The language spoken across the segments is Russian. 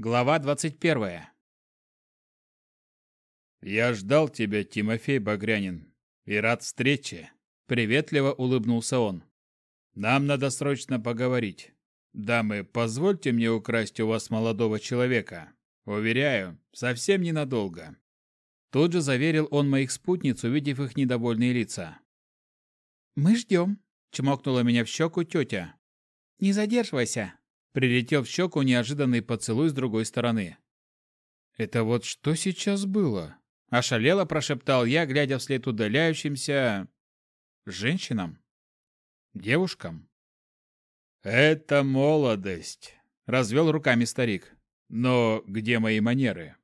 Глава 21. «Я ждал тебя, Тимофей Багрянин, и рад встрече», — приветливо улыбнулся он. «Нам надо срочно поговорить. Дамы, позвольте мне украсть у вас молодого человека. Уверяю, совсем ненадолго». Тут же заверил он моих спутниц, увидев их недовольные лица. «Мы ждем», — чмокнула меня в щеку тетя. «Не задерживайся», — прилетел в щеку неожиданный поцелуй с другой стороны. «Это вот что сейчас было?» — ошалело прошептал я, глядя вслед удаляющимся... женщинам? Девушкам? «Это молодость», — развел руками старик. «Но где мои манеры?»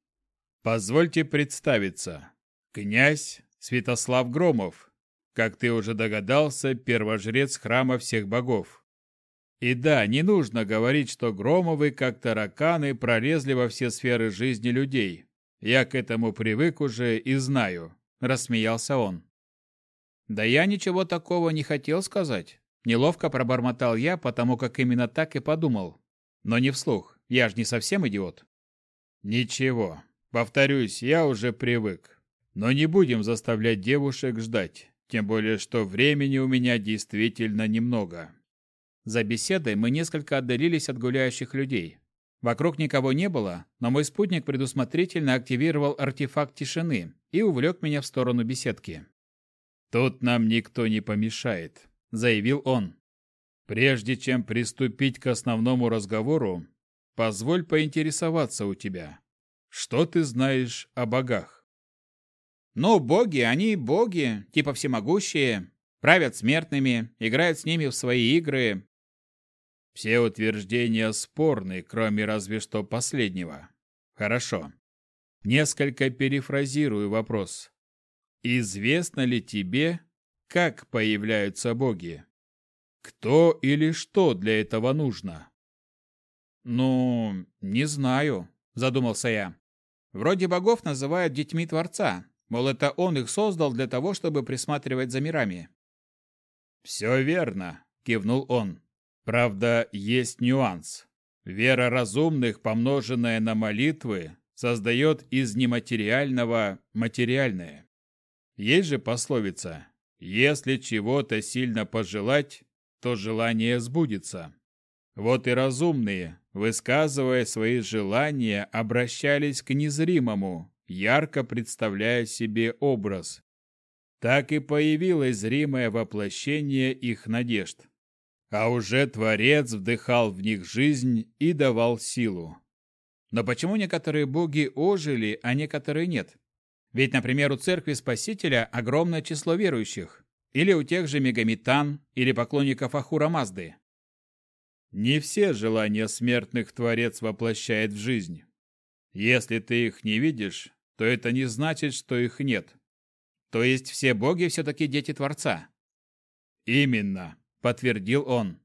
«Позвольте представиться. Князь Святослав Громов, как ты уже догадался, первожрец храма всех богов. И да, не нужно говорить, что Громовы, как тараканы, пролезли во все сферы жизни людей. Я к этому привык уже и знаю», — рассмеялся он. «Да я ничего такого не хотел сказать. Неловко пробормотал я, потому как именно так и подумал. Но не вслух, я же не совсем идиот». «Ничего. Повторюсь, я уже привык. Но не будем заставлять девушек ждать, тем более что времени у меня действительно немного». За беседой мы несколько отдалились от гуляющих людей. Вокруг никого не было, но мой спутник предусмотрительно активировал артефакт тишины и увлек меня в сторону беседки. «Тут нам никто не помешает», — заявил он. «Прежде чем приступить к основному разговору, позволь поинтересоваться у тебя. Что ты знаешь о богах?» «Ну, боги, они боги, типа всемогущие, правят смертными, играют с ними в свои игры, все утверждения спорны, кроме разве что последнего. Хорошо. Несколько перефразирую вопрос. Известно ли тебе, как появляются боги? Кто или что для этого нужно? Ну, не знаю, задумался я. Вроде богов называют детьми Творца, мол, это он их создал для того, чтобы присматривать за мирами. «Все верно», — кивнул он. Правда, есть нюанс. Вера разумных, помноженная на молитвы, создает из нематериального материальное. Есть же пословица «Если чего-то сильно пожелать, то желание сбудется». Вот и разумные, высказывая свои желания, обращались к незримому, ярко представляя себе образ. Так и появилось зримое воплощение их надежд а уже Творец вдыхал в них жизнь и давал силу. Но почему некоторые боги ожили, а некоторые нет? Ведь, например, у Церкви Спасителя огромное число верующих, или у тех же Мегамитан, или поклонников Ахура Мазды. Не все желания смертных Творец воплощает в жизнь. Если ты их не видишь, то это не значит, что их нет. То есть все боги все-таки дети Творца? Именно подтвердил он.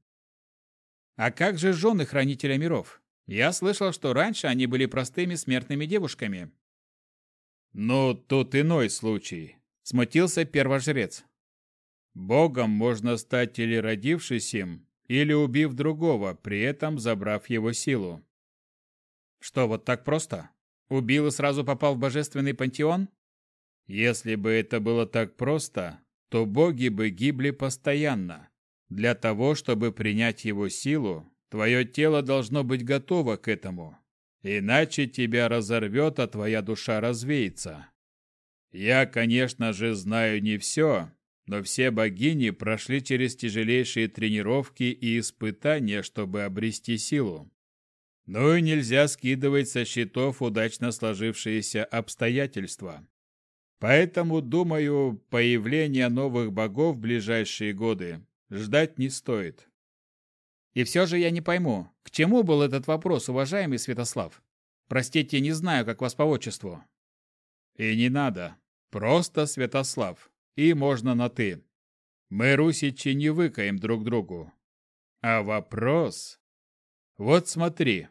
А как же жены хранителя миров? Я слышал, что раньше они были простыми смертными девушками. Ну, тут иной случай, смутился первожрец. Богом можно стать или родившись им, или убив другого, при этом забрав его силу. Что, вот так просто? Убил и сразу попал в божественный пантеон? Если бы это было так просто, то боги бы гибли постоянно. Для того, чтобы принять его силу, твое тело должно быть готово к этому. Иначе тебя разорвет, а твоя душа развеется. Я, конечно же, знаю не все, но все богини прошли через тяжелейшие тренировки и испытания, чтобы обрести силу. Ну и нельзя скидывать со счетов удачно сложившиеся обстоятельства. Поэтому, думаю, появление новых богов в ближайшие годы Ждать не стоит. И все же я не пойму, к чему был этот вопрос, уважаемый Святослав? Простите, не знаю, как вас по отчеству. И не надо. Просто Святослав. И можно на «ты». Мы, русичи, не выкаем друг другу. А вопрос... Вот смотри.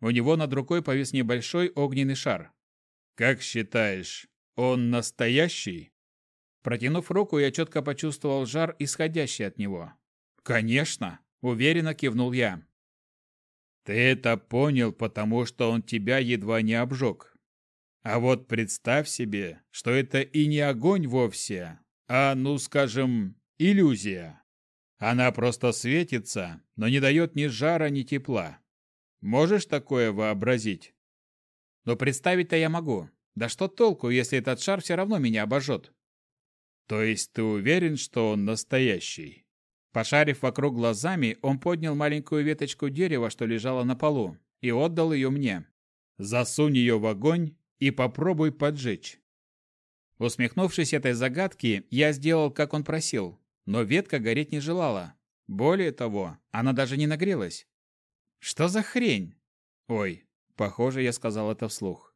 У него над рукой повис небольшой огненный шар. Как считаешь, он настоящий? Протянув руку, я четко почувствовал жар, исходящий от него. «Конечно!» – уверенно кивнул я. Ты это понял, потому что он тебя едва не обжег. А вот представь себе, что это и не огонь вовсе, а, ну скажем, иллюзия. Она просто светится, но не дает ни жара, ни тепла. Можешь такое вообразить? Но представить-то я могу. Да что толку, если этот шар все равно меня обожжет? То есть ты уверен, что он настоящий? Пошарив вокруг глазами, он поднял маленькую веточку дерева, что лежала на полу, и отдал ее мне. Засунь ее в огонь и попробуй поджечь. Усмехнувшись этой загадке, я сделал, как он просил, но ветка гореть не желала. Более того, она даже не нагрелась. Что за хрень? Ой, похоже, я сказал это вслух.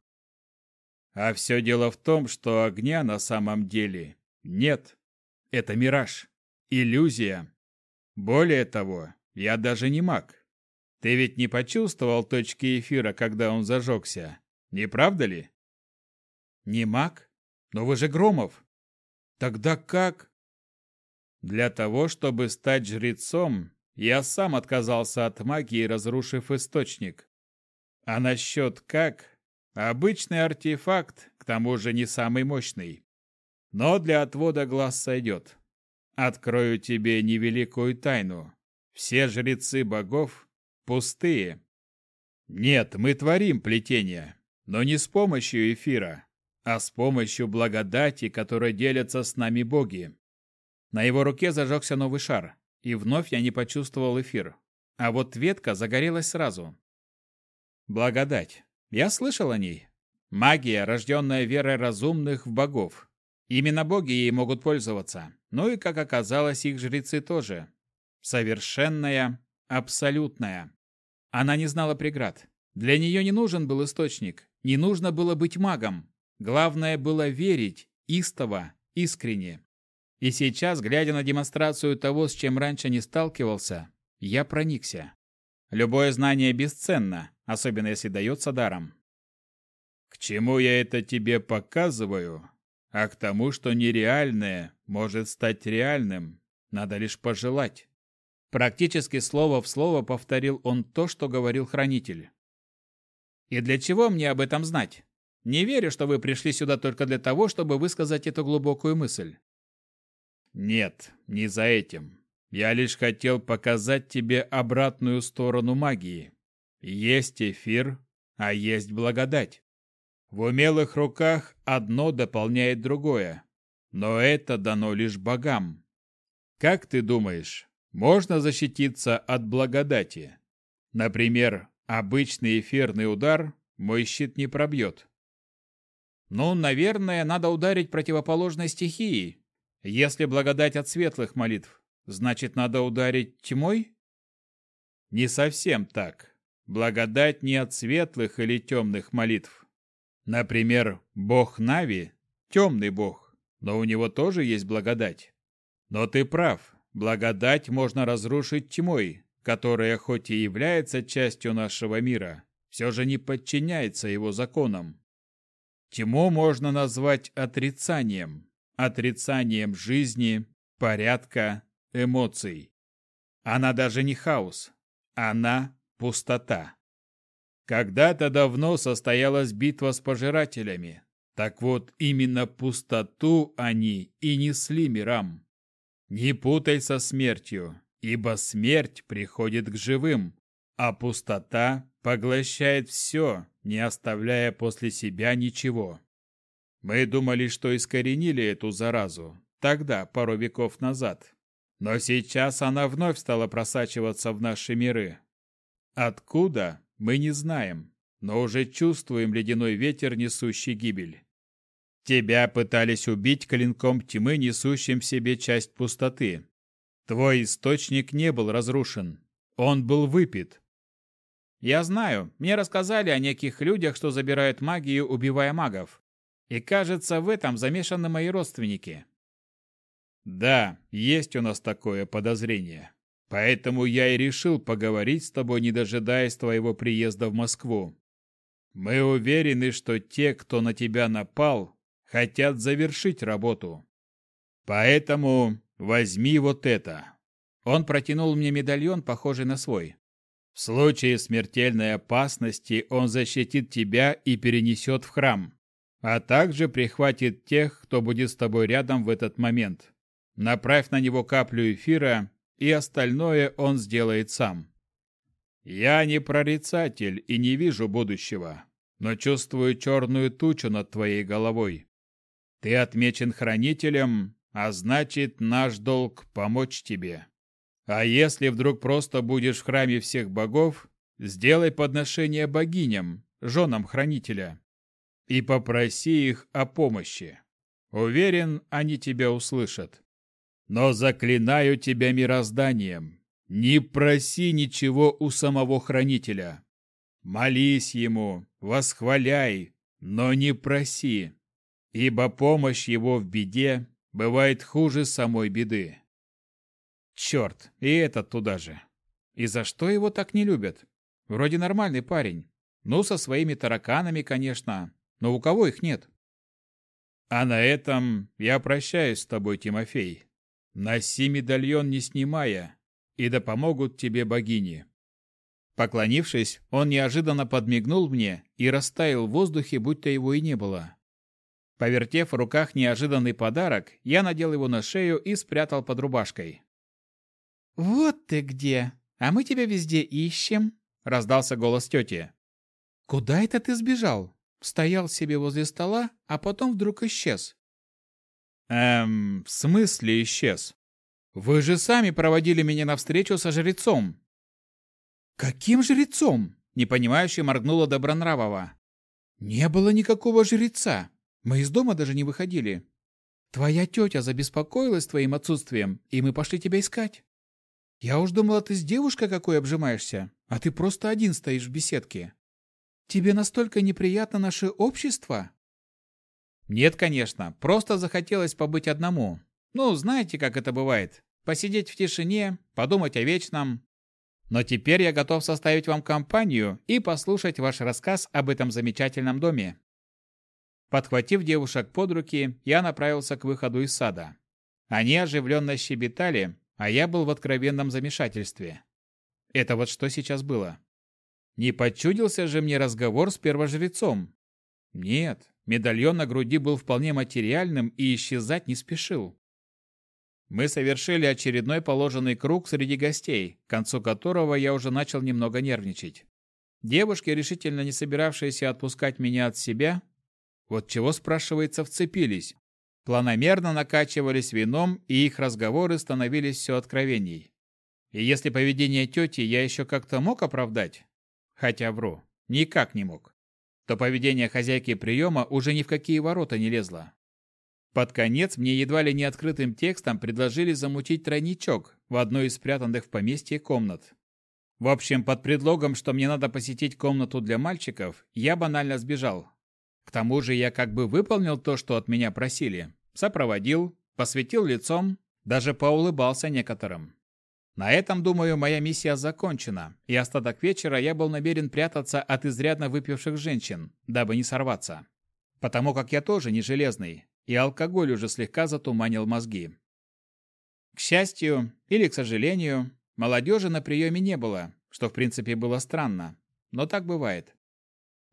А все дело в том, что огня на самом деле нет. Это мираж, иллюзия. Более того, я даже не маг. Ты ведь не почувствовал точки эфира, когда он зажегся, не правда ли? Не маг? Но вы же Громов. Тогда как? Для того, чтобы стать жрецом, я сам отказался от магии, разрушив источник. А насчет как? Обычный артефакт, к тому же не самый мощный. Но для отвода глаз сойдет. Открою тебе невеликую тайну. Все жрецы богов пустые. Нет, мы творим плетение, но не с помощью эфира, а с помощью благодати, которой делятся с нами боги. На его руке зажегся новый шар, и вновь я не почувствовал эфир. А вот ветка загорелась сразу. Благодать. Я слышал о ней. Магия, рожденная верой разумных в богов. Именно боги ей могут пользоваться. Ну и, как оказалось, их жрецы тоже. Совершенная, абсолютная. Она не знала преград. Для нее не нужен был источник, не нужно было быть магом. Главное было верить, истово, искренне. И сейчас, глядя на демонстрацию того, с чем раньше не сталкивался, я проникся. Любое знание бесценно, особенно если дается даром. К чему я это тебе показываю? А к тому, что нереальное может стать реальным, надо лишь пожелать. Практически слово в слово повторил он то, что говорил хранитель. И для чего мне об этом знать? Не верю, что вы пришли сюда только для того, чтобы высказать эту глубокую мысль. Нет, не за этим. Я лишь хотел показать тебе обратную сторону магии. Есть эфир, а есть благодать. В умелых руках одно дополняет другое, но это дано лишь богам. Как ты думаешь, можно защититься от благодати? Например, обычный эфирный удар мой щит не пробьет. Ну, наверное, надо ударить противоположной стихией. Если благодать от светлых молитв, значит, надо ударить тьмой? Не совсем так. Благодать не от светлых или темных молитв. Например, бог Нави – темный бог, но у него тоже есть благодать. Но ты прав, благодать можно разрушить тьмой, которая хоть и является частью нашего мира, все же не подчиняется его законам. Тьму можно назвать отрицанием, отрицанием жизни, порядка, эмоций. Она даже не хаос, она пустота. Когда-то давно состоялась битва с пожирателями. Так вот, именно пустоту они и несли мирам. Не путай со смертью, ибо смерть приходит к живым, а пустота поглощает все, не оставляя после себя ничего. Мы думали, что искоренили эту заразу, тогда, пару веков назад. Но сейчас она вновь стала просачиваться в наши миры. Откуда? Мы не знаем, но уже чувствуем ледяной ветер, несущий гибель. Тебя пытались убить клинком тьмы, несущим в себе часть пустоты. Твой источник не был разрушен. Он был выпит. Я знаю. Мне рассказали о неких людях, что забирают магию, убивая магов. И кажется, в этом замешаны мои родственники. Да, есть у нас такое подозрение. Поэтому я и решил поговорить с тобой, не дожидаясь твоего приезда в Москву. Мы уверены, что те, кто на тебя напал, хотят завершить работу. Поэтому возьми вот это. Он протянул мне медальон, похожий на свой. В случае смертельной опасности он защитит тебя и перенесет в храм, а также прихватит тех, кто будет с тобой рядом в этот момент. Направь на него каплю эфира, и остальное он сделает сам. Я не прорицатель и не вижу будущего, но чувствую черную тучу над твоей головой. Ты отмечен хранителем, а значит, наш долг помочь тебе. А если вдруг просто будешь в храме всех богов, сделай подношение богиням, женам хранителя, и попроси их о помощи. Уверен, они тебя услышат. Но заклинаю тебя мирозданием, не проси ничего у самого хранителя. Молись ему, восхваляй, но не проси, ибо помощь его в беде бывает хуже самой беды. Черт, и этот туда же. И за что его так не любят? Вроде нормальный парень. Ну, со своими тараканами, конечно, но у кого их нет? А на этом я прощаюсь с тобой, Тимофей. Носи медальон, не снимая, и да помогут тебе богини. Поклонившись, он неожиданно подмигнул мне и растаял в воздухе, будто его и не было. Повертев в руках неожиданный подарок, я надел его на шею и спрятал под рубашкой. «Вот ты где! А мы тебя везде ищем!» — раздался голос тети. «Куда это ты сбежал? Стоял себе возле стола, а потом вдруг исчез». «Эм, в смысле исчез? Вы же сами проводили меня на встречу со жрецом». «Каким жрецом?» — непонимающе моргнула Добронравова. «Не было никакого жреца. Мы из дома даже не выходили. Твоя тетя забеспокоилась твоим отсутствием, и мы пошли тебя искать. Я уж думала, ты с девушкой какой обжимаешься, а ты просто один стоишь в беседке. Тебе настолько неприятно наше общество?» «Нет, конечно, просто захотелось побыть одному. Ну, знаете, как это бывает. Посидеть в тишине, подумать о вечном. Но теперь я готов составить вам компанию и послушать ваш рассказ об этом замечательном доме. Подхватив девушек под руки, я направился к выходу из сада. Они оживленно щебетали, а я был в откровенном замешательстве. Это вот что сейчас было? Не подчудился же мне разговор с первожрецом? Нет, медальон на груди был вполне материальным и исчезать не спешил. Мы совершили очередной положенный круг среди гостей, к концу которого я уже начал немного нервничать. Девушки, решительно не собиравшиеся отпускать меня от себя, вот чего, спрашивается, вцепились. Планомерно накачивались вином, и их разговоры становились все откровенней. И если поведение тети я еще как-то мог оправдать, хотя вру, никак не мог, то поведение хозяйки приема уже ни в какие ворота не лезло. Под конец мне едва ли не открытым текстом предложили замутить тройничок в одной из спрятанных в поместье комнат. В общем, под предлогом, что мне надо посетить комнату для мальчиков, я банально сбежал, к тому же я как бы выполнил то, что от меня просили. Сопроводил, посветил лицом, даже поулыбался некоторым. На этом, думаю, моя миссия закончена, и остаток вечера я был намерен прятаться от изрядно выпивших женщин, дабы не сорваться. Потому как я тоже не железный, и алкоголь уже слегка затуманил мозги. К счастью, или к сожалению, молодежи на приеме не было, что в принципе было странно, но так бывает.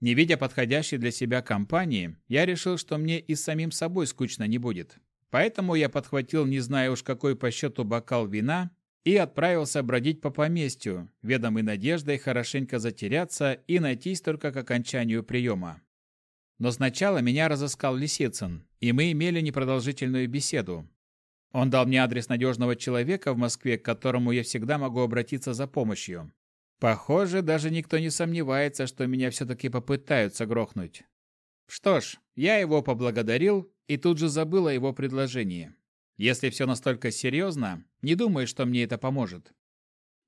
Не видя подходящей для себя компании, я решил, что мне и с самим собой скучно не будет. Поэтому я подхватил, не знаю уж какой по счету бокал вина, и отправился бродить по поместью, ведомой надеждой хорошенько затеряться и найтись только к окончанию приема. Но сначала меня разыскал Лисицын, и мы имели непродолжительную беседу. Он дал мне адрес надежного человека в Москве, к которому я всегда могу обратиться за помощью. Похоже, даже никто не сомневается, что меня все-таки попытаются грохнуть. Что ж, я его поблагодарил и тут же забыл о его предложении. Если все настолько серьезно, не думаю, что мне это поможет.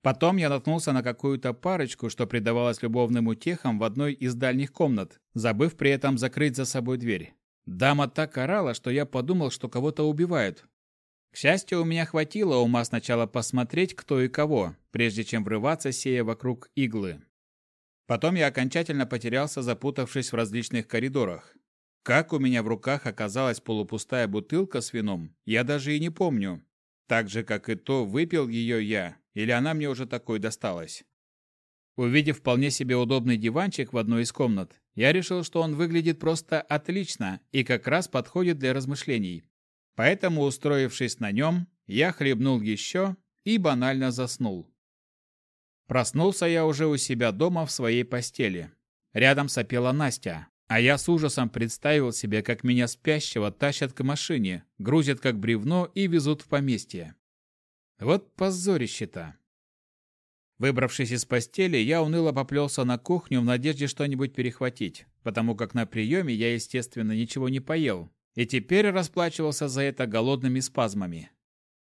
Потом я наткнулся на какую-то парочку, что предавалась любовным утехам в одной из дальних комнат, забыв при этом закрыть за собой дверь. Дама так орала, что я подумал, что кого-то убивают, к счастью, у меня хватило ума сначала посмотреть, кто и кого, прежде чем врываться, сея вокруг иглы. Потом я окончательно потерялся, запутавшись в различных коридорах. Как у меня в руках оказалась полупустая бутылка с вином, я даже и не помню. Так же, как и то, выпил ее я, или она мне уже такой досталась. Увидев вполне себе удобный диванчик в одной из комнат, я решил, что он выглядит просто отлично и как раз подходит для размышлений. Поэтому, устроившись на нем, я хлебнул еще и банально заснул. Проснулся я уже у себя дома в своей постели. Рядом сопела Настя, а я с ужасом представил себе, как меня спящего тащат к машине, грузят как бревно и везут в поместье. Вот позорище-то. Выбравшись из постели, я уныло поплелся на кухню в надежде что-нибудь перехватить, потому как на приеме я, естественно, ничего не поел, и теперь расплачивался за это голодными спазмами.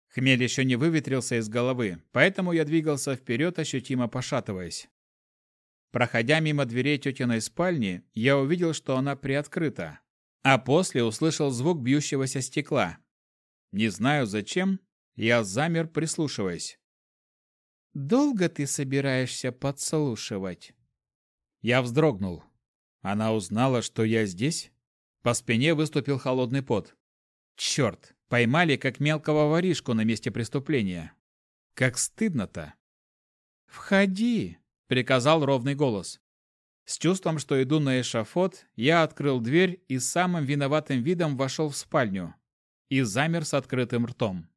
Хмель еще не выветрился из головы, поэтому я двигался вперед, ощутимо пошатываясь. Проходя мимо дверей тетиной спальни, я увидел, что она приоткрыта, а после услышал звук бьющегося стекла. Не знаю зачем, я замер, прислушиваясь. «Долго ты собираешься подслушивать?» Я вздрогнул. Она узнала, что я здесь? По спине выступил холодный пот. Черт, поймали как мелкого воришку на месте преступления. Как стыдно-то. «Входи!» — приказал ровный голос. С чувством, что иду на эшафот, я открыл дверь и самым виноватым видом вошел в спальню. И замер с открытым ртом.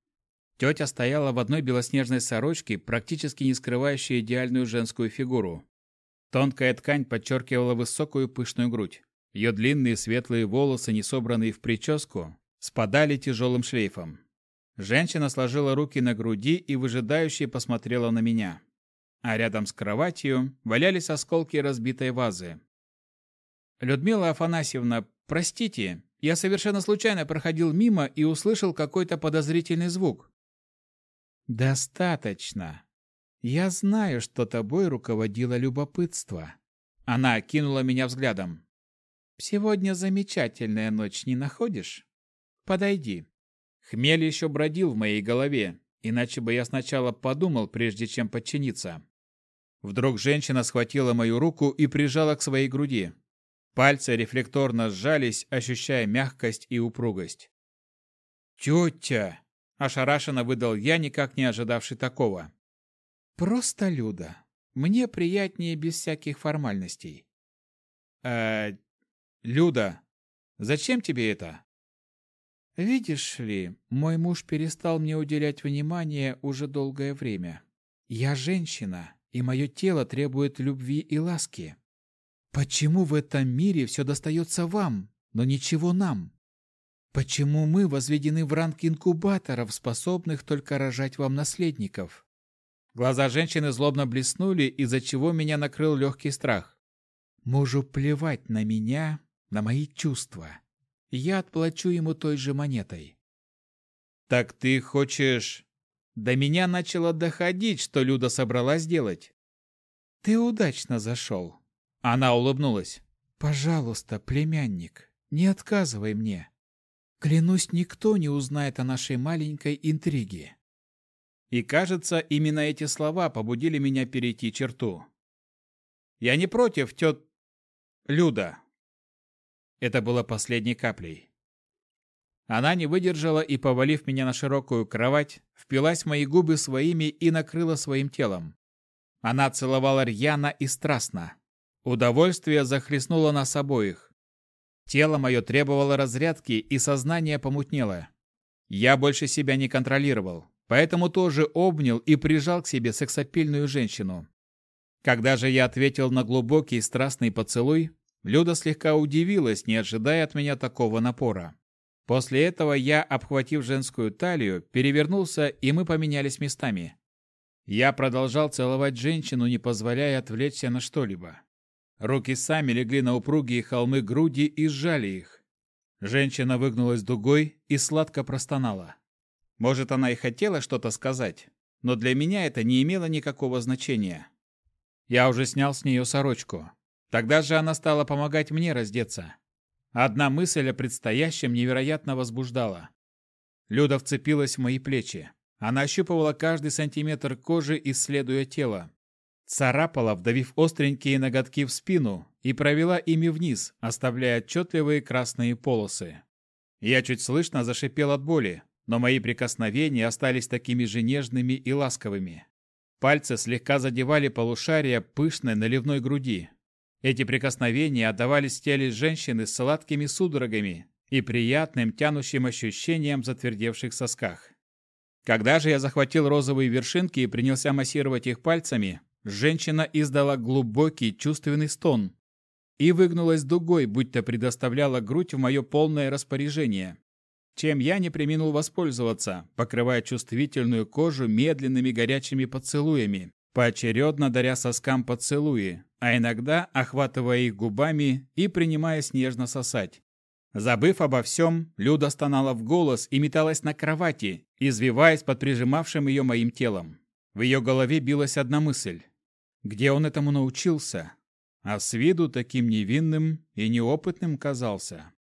Тетя стояла в одной белоснежной сорочке, практически не скрывающей идеальную женскую фигуру. Тонкая ткань подчеркивала высокую пышную грудь. Ее длинные светлые волосы, не собранные в прическу, спадали тяжелым шлейфом. Женщина сложила руки на груди и выжидающе посмотрела на меня. А рядом с кроватью валялись осколки разбитой вазы. «Людмила Афанасьевна, простите, я совершенно случайно проходил мимо и услышал какой-то подозрительный звук. «Достаточно. Я знаю, что тобой руководило любопытство». Она окинула меня взглядом. «Сегодня замечательная ночь, не находишь? Подойди». Хмель еще бродил в моей голове, иначе бы я сначала подумал, прежде чем подчиниться. Вдруг женщина схватила мою руку и прижала к своей груди. Пальцы рефлекторно сжались, ощущая мягкость и упругость. «Тетя!» Ошарашенно выдал я, никак не ожидавший такого. «Просто Люда. Мне приятнее без всяких формальностей». «Э, Люда, зачем тебе это?» «Видишь ли, мой муж перестал мне уделять внимание уже долгое время. Я женщина, и мое тело требует любви и ласки. Почему в этом мире все достается вам, но ничего нам?» Почему мы возведены в ранг инкубаторов, способных только рожать вам наследников? Глаза женщины злобно блеснули, из-за чего меня накрыл легкий страх. Мужу плевать на меня, на мои чувства. Я отплачу ему той же монетой. Так ты хочешь... До меня начало доходить, что Люда собралась делать. Ты удачно зашел. Она улыбнулась. Пожалуйста, племянник, не отказывай мне. Клянусь, никто не узнает о нашей маленькой интриге. И кажется, именно эти слова побудили меня перейти черту. Я не против, тет... Люда. Это было последней каплей. Она не выдержала и, повалив меня на широкую кровать, впилась в мои губы своими и накрыла своим телом. Она целовала рьяно и страстно. Удовольствие захлестнуло нас обоих. Тело мое требовало разрядки, и сознание помутнело. Я больше себя не контролировал, поэтому тоже обнял и прижал к себе сексапильную женщину. Когда же я ответил на глубокий страстный поцелуй, Люда слегка удивилась, не ожидая от меня такого напора. После этого я, обхватив женскую талию, перевернулся, и мы поменялись местами. Я продолжал целовать женщину, не позволяя отвлечься на что-либо. Руки сами легли на упругие холмы груди и сжали их. Женщина выгнулась дугой и сладко простонала. Может, она и хотела что-то сказать, но для меня это не имело никакого значения. Я уже снял с нее сорочку. Тогда же она стала помогать мне раздеться. Одна мысль о предстоящем невероятно возбуждала. Люда вцепилась в мои плечи. Она ощупывала каждый сантиметр кожи, исследуя тело. Царапала, вдавив остренькие ноготки в спину, и провела ими вниз, оставляя отчетливые красные полосы. Я чуть слышно зашипел от боли, но мои прикосновения остались такими же нежными и ласковыми. Пальцы слегка задевали полушария пышной наливной груди. Эти прикосновения отдавались в теле женщины с сладкими судорогами и приятным тянущим ощущением в затвердевших сосках. Когда же я захватил розовые вершинки и принялся массировать их пальцами, женщина издала глубокий чувственный стон и выгнулась дугой, будто предоставляла грудь в мое полное распоряжение чем я не преминул воспользоваться, покрывая чувствительную кожу медленными горячими поцелуями, поочередно даря соскам поцелуи, а иногда охватывая их губами и принимаясь нежно сосать. Забыв обо всем, Люда стонала в голос и металась на кровати, извиваясь под прижимавшим ее моим телом. В ее голове билась одна мысль. Где он этому научился? А с виду таким невинным и неопытным казался.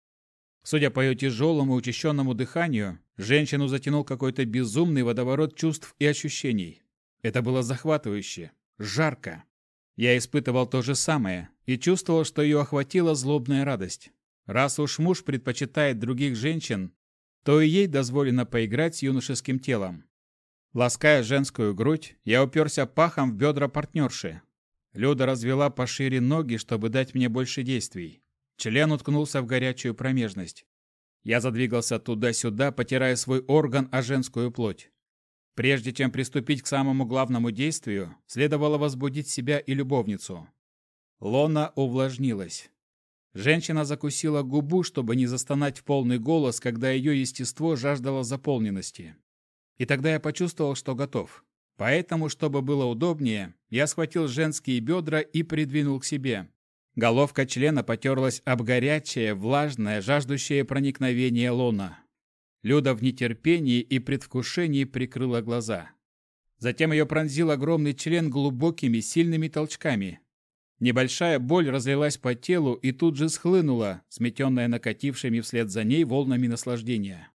Судя по ее тяжелому учащенному дыханию, женщину затянул какой-то безумный водоворот чувств и ощущений. Это было захватывающе, жарко. Я испытывал то же самое и чувствовал, что ее охватила злобная радость. Раз уж муж предпочитает других женщин, то и ей дозволено поиграть с юношеским телом. Лаская женскую грудь, я уперся пахом в бедра партнерши. Люда развела пошире ноги, чтобы дать мне больше действий. Член уткнулся в горячую промежность. Я задвигался туда-сюда, потирая свой орган о женскую плоть. Прежде чем приступить к самому главному действию, следовало возбудить себя и любовницу. Лона увлажнилась. Женщина закусила губу, чтобы не застонать в полный голос, когда ее естество жаждало заполненности. И тогда я почувствовал, что готов. Поэтому, чтобы было удобнее, я схватил женские бедра и придвинул к себе. Головка члена потерлась об горячее, влажное, жаждущее проникновения лона. Люда в нетерпении и предвкушении прикрыла глаза. Затем ее пронзил огромный член глубокими, сильными толчками. Небольшая боль разлилась по телу и тут же схлынула, сметенная накатившими вслед за ней волнами наслаждения.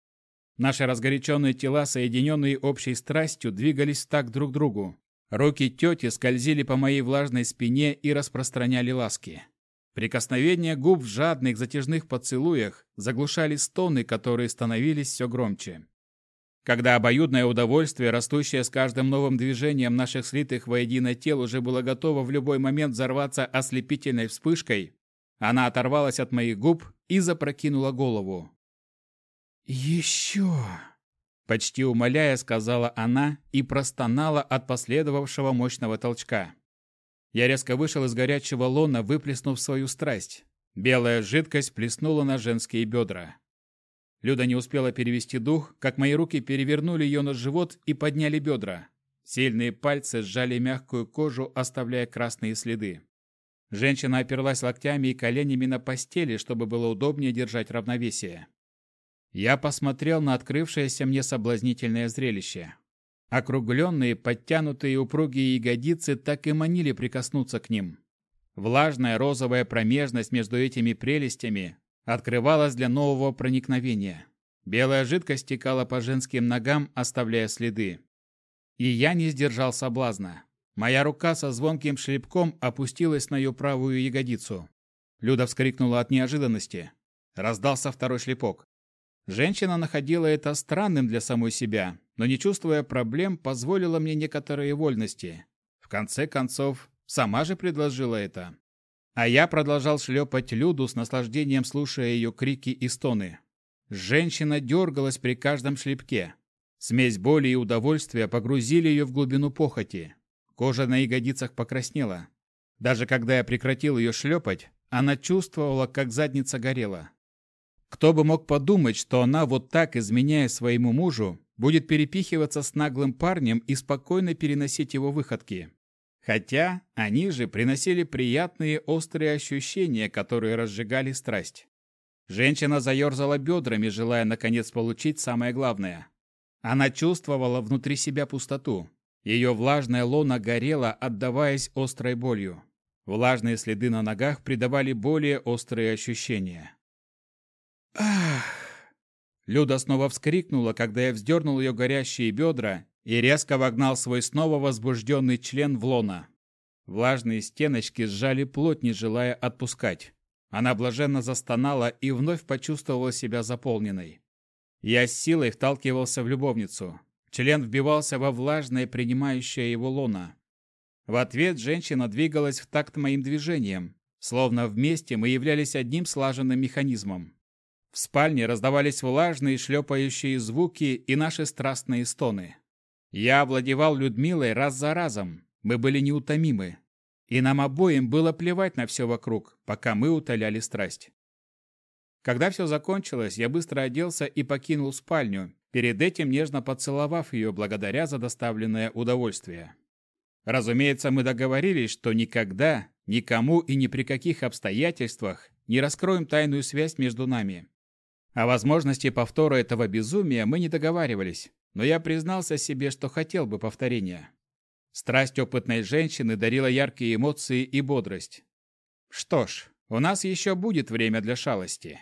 Наши разгоряченные тела, соединенные общей страстью, двигались так друг к другу. Руки тети скользили по моей влажной спине и распространяли ласки. Прикосновения губ в жадных затяжных поцелуях заглушали стоны, которые становились все громче. Когда обоюдное удовольствие, растущее с каждым новым движением наших слитых воедино тел, уже было готово в любой момент взорваться ослепительной вспышкой, она оторвалась от моих губ и запрокинула голову. «Еще!» Почти умоляя, сказала она и простонала от последовавшего мощного толчка. Я резко вышел из горячего лона, выплеснув свою страсть. Белая жидкость плеснула на женские бедра. Люда не успела перевести дух, как мои руки перевернули ее на живот и подняли бедра. Сильные пальцы сжали мягкую кожу, оставляя красные следы. Женщина оперлась локтями и коленями на постели, чтобы было удобнее держать равновесие. Я посмотрел на открывшееся мне соблазнительное зрелище. Округленные, подтянутые упругие ягодицы так и манили прикоснуться к ним. Влажная розовая промежность между этими прелестями открывалась для нового проникновения. Белая жидкость стекала по женским ногам, оставляя следы. И я не сдержал соблазна. Моя рука со звонким шлепком опустилась на ее правую ягодицу. Люда вскрикнула от неожиданности. Раздался второй шлепок. Женщина находила это странным для самой себя, но не чувствуя проблем, позволила мне некоторые вольности. В конце концов, сама же предложила это. А я продолжал шлепать Люду с наслаждением, слушая ее крики и стоны. Женщина дергалась при каждом шлепке. Смесь боли и удовольствия погрузили ее в глубину похоти. Кожа на ягодицах покраснела. Даже когда я прекратил ее шлепать, она чувствовала, как задница горела. Кто бы мог подумать, что она вот так, изменяя своему мужу, будет перепихиваться с наглым парнем и спокойно переносить его выходки. Хотя они же приносили приятные острые ощущения, которые разжигали страсть. Женщина заерзала бедрами, желая наконец получить самое главное. Она чувствовала внутри себя пустоту. Ее влажная лона горела, отдаваясь острой болью. Влажные следы на ногах придавали более острые ощущения. Ах! Люда снова вскрикнула, когда я вздернул ее горящие бедра и резко вогнал свой снова возбужденный член в лона. Влажные стеночки сжали плоть, не желая отпускать. Она блаженно застонала и вновь почувствовала себя заполненной. Я с силой вталкивался в любовницу. Член вбивался во влажное, принимающее его лоно. В ответ женщина двигалась в такт моим движениям, словно вместе мы являлись одним слаженным механизмом. В спальне раздавались влажные шлепающие звуки и наши страстные стоны. Я овладевал Людмилой раз за разом, мы были неутомимы. И нам обоим было плевать на все вокруг, пока мы утоляли страсть. Когда все закончилось, я быстро оделся и покинул спальню, перед этим нежно поцеловав ее благодаря за доставленное удовольствие. Разумеется, мы договорились, что никогда, никому и ни при каких обстоятельствах не раскроем тайную связь между нами. О возможности повтора этого безумия мы не договаривались, но я признался себе, что хотел бы повторения. Страсть опытной женщины дарила яркие эмоции и бодрость. Что ж, у нас еще будет время для шалости.